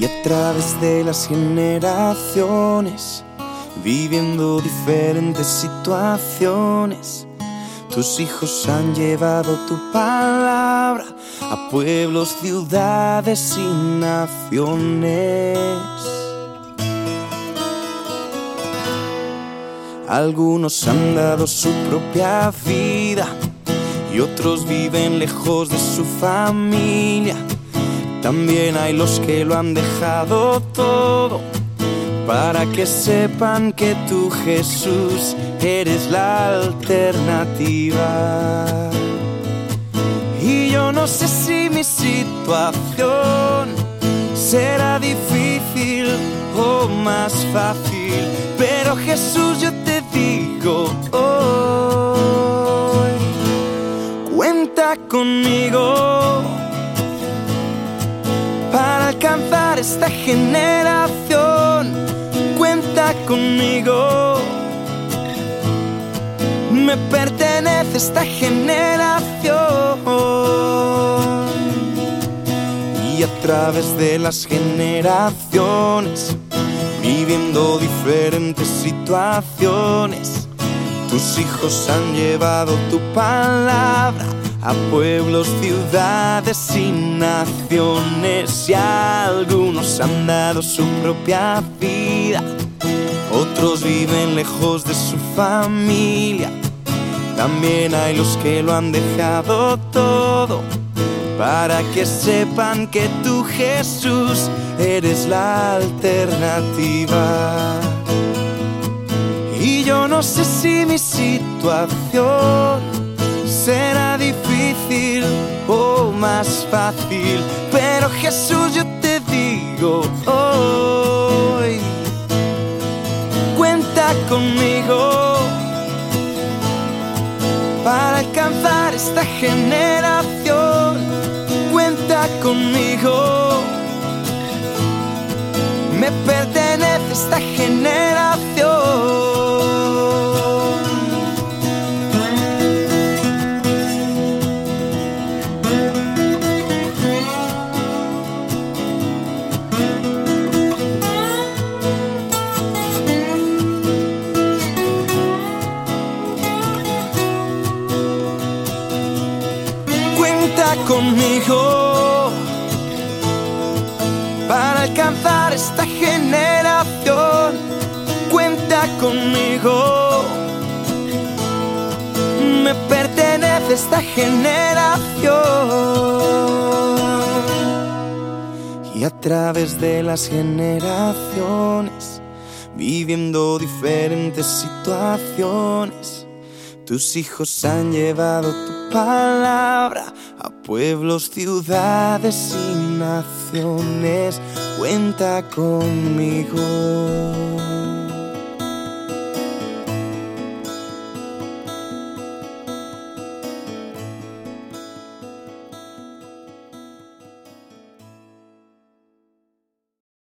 y a través de las generaciones, viviendo diferentes situaciones. Tus hijos han llevado tu palabra a pueblos, ciudades y naciones. Algunos han dado su propia vida y otros viven lejos de su familia también hay los que lo han dejado todo para que sepan que tú Jesús eres la alternativa. Y yo no sé si mi situación será difícil o más fácil, pero Jesús yo te digo hoy, cuenta conmigo alcanzar esta generación. Cuenta conmigo. Me pertenece esta generación. Y a través de las generaciones, viviendo diferentes situaciones, tus hijos han llevado tu palabra a pueblos, ciudades y naciones. Y algunos han dado su propia vida, otros viven lejos de su familia. También hay los que lo han dejado todo para que sepan que tú Jesús eres la alternativa. Y yo no sé si mi situación será difícil o más fácil, pero Jesús yo te digo hoy, cuenta conmigo para alcanzar esta generación, cuenta conmigo, me pertenece esta generación. Conmigo para alcanzar esta generación. Cuenta conmigo. Me pertenece esta generación. Y a través de las generaciones, viviendo diferentes situaciones, tus hijos han llevado tu palabra pueblos, ciudades y naciones, cuenta conmigo.